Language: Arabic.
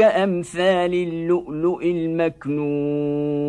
كأمثال اللؤلؤ المكنون.